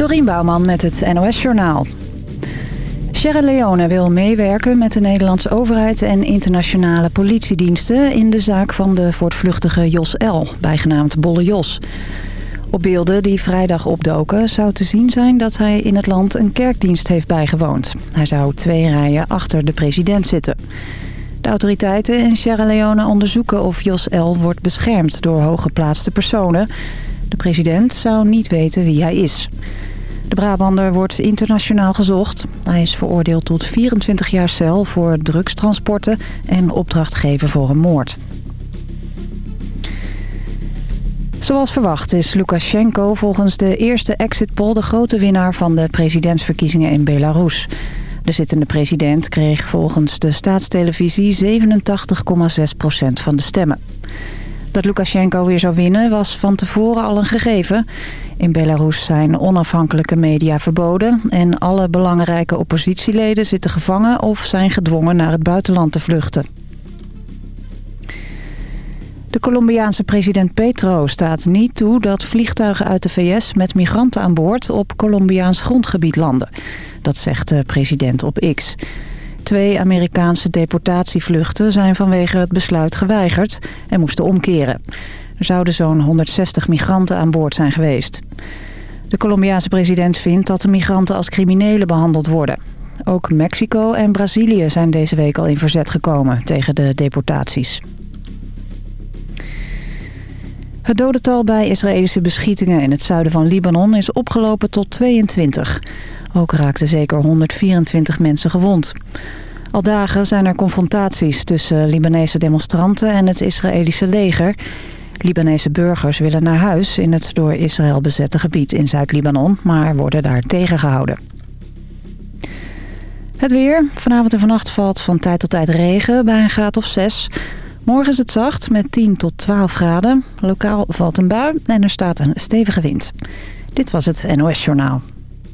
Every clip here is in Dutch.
Dorien Bouwman met het NOS Journaal. Sierra Leone wil meewerken met de Nederlandse overheid en internationale politiediensten... in de zaak van de voortvluchtige Jos L., bijgenaamd Bolle Jos. Op beelden die vrijdag opdoken zou te zien zijn dat hij in het land een kerkdienst heeft bijgewoond. Hij zou twee rijen achter de president zitten. De autoriteiten in Sierra Leone onderzoeken of Jos L. wordt beschermd door hooggeplaatste personen. De president zou niet weten wie hij is. De Brabander wordt internationaal gezocht. Hij is veroordeeld tot 24 jaar cel voor drugstransporten en opdrachtgeven voor een moord. Zoals verwacht is Lukashenko volgens de eerste exit poll de grote winnaar van de presidentsverkiezingen in Belarus. De zittende president kreeg volgens de staatstelevisie 87,6% van de stemmen. Dat Lukashenko weer zou winnen was van tevoren al een gegeven. In Belarus zijn onafhankelijke media verboden... en alle belangrijke oppositieleden zitten gevangen... of zijn gedwongen naar het buitenland te vluchten. De Colombiaanse president Petro staat niet toe dat vliegtuigen uit de VS... met migranten aan boord op Colombiaans grondgebied landen. Dat zegt de president op X. Twee Amerikaanse deportatievluchten zijn vanwege het besluit geweigerd en moesten omkeren. Er zouden zo'n 160 migranten aan boord zijn geweest. De Colombiaanse president vindt dat de migranten als criminelen behandeld worden. Ook Mexico en Brazilië zijn deze week al in verzet gekomen tegen de deportaties. Het dodental bij Israëlische beschietingen in het zuiden van Libanon is opgelopen tot 22. Ook raakten zeker 124 mensen gewond. Al dagen zijn er confrontaties tussen Libanese demonstranten en het Israëlische leger. Libanese burgers willen naar huis in het door Israël bezette gebied in Zuid-Libanon, maar worden daar tegengehouden. Het weer. Vanavond en vannacht valt van tijd tot tijd regen bij een graad of 6. Morgen is het zacht met 10 tot 12 graden. Lokaal valt een bui en er staat een stevige wind. Dit was het NOS Journaal.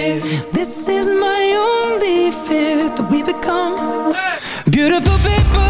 This is my only fear That we become. Beautiful people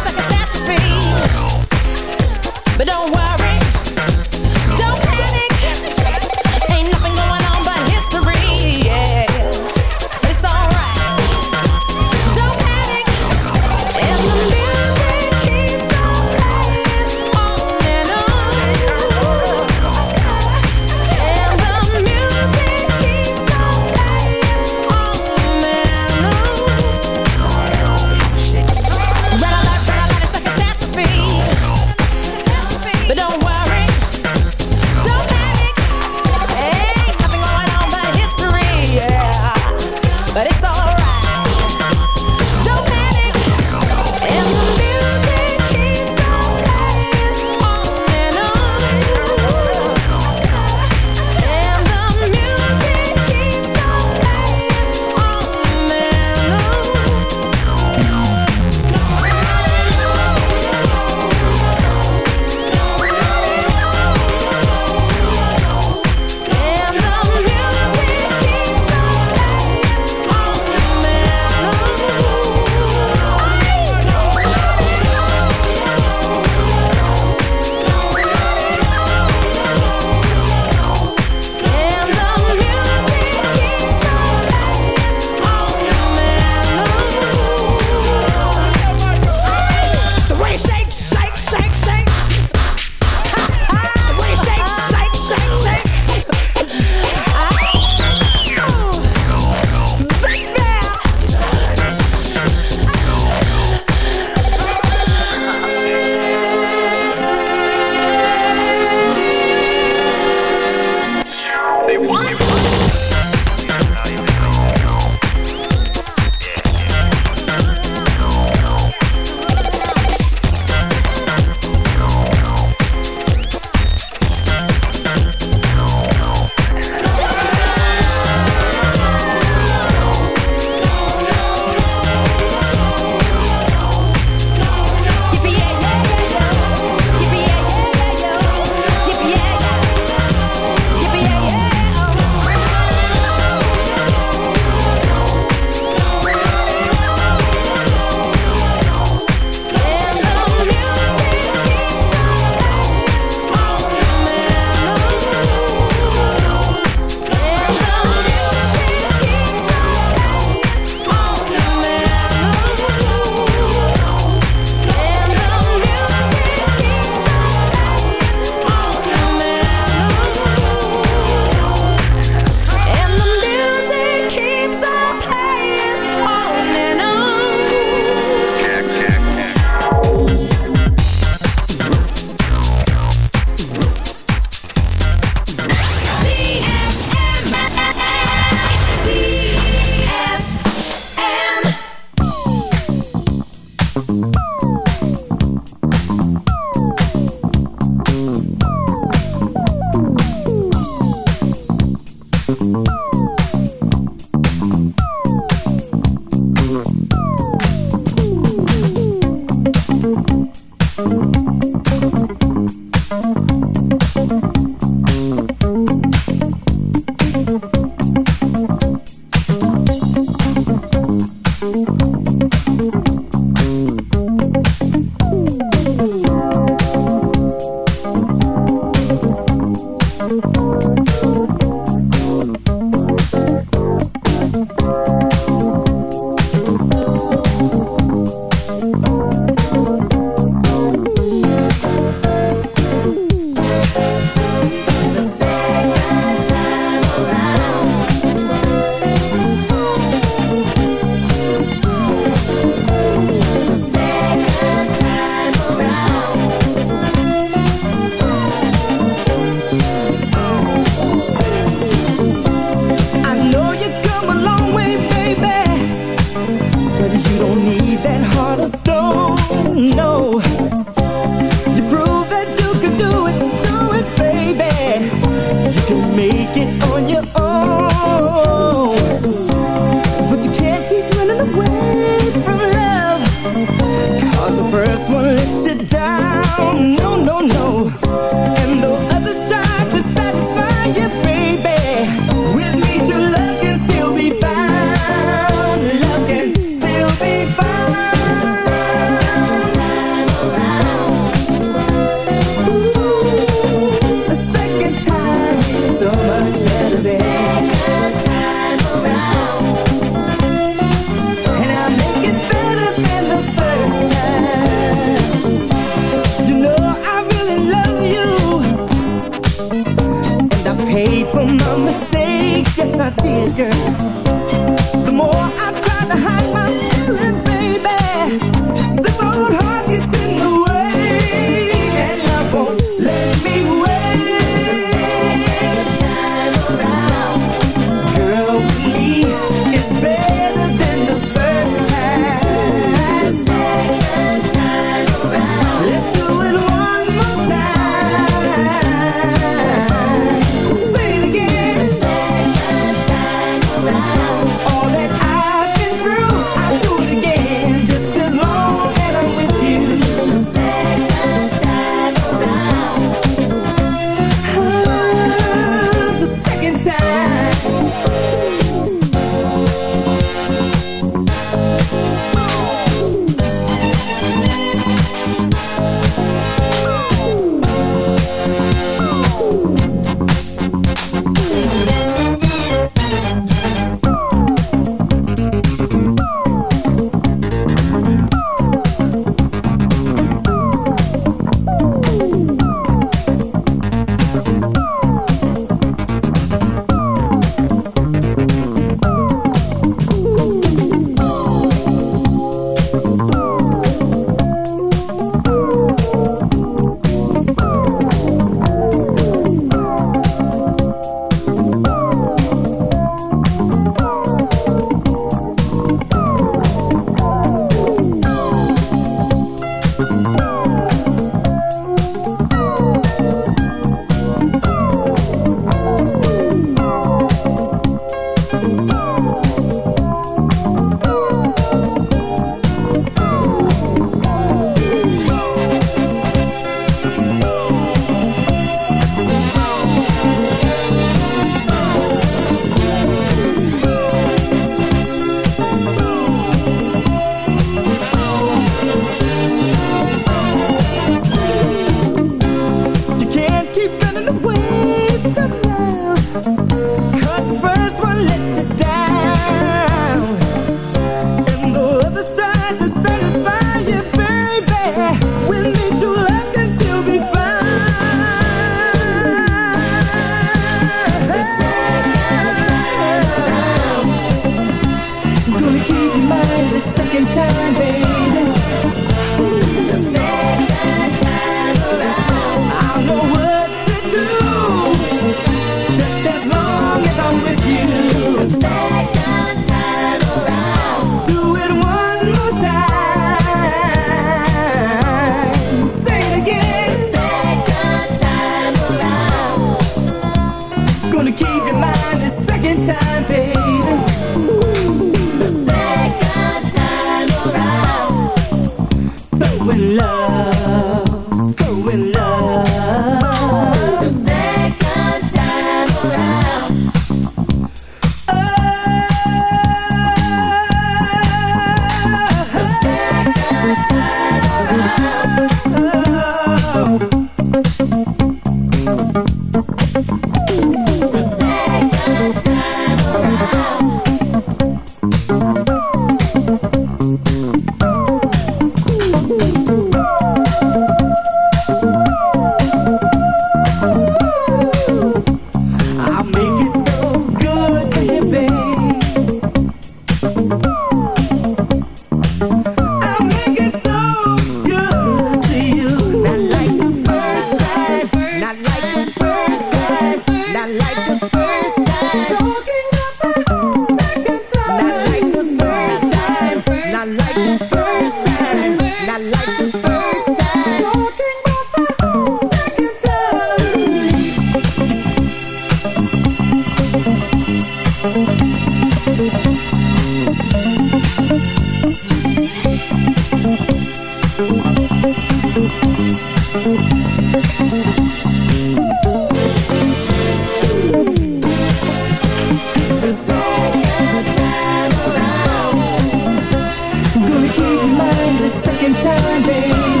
mind the second time, baby.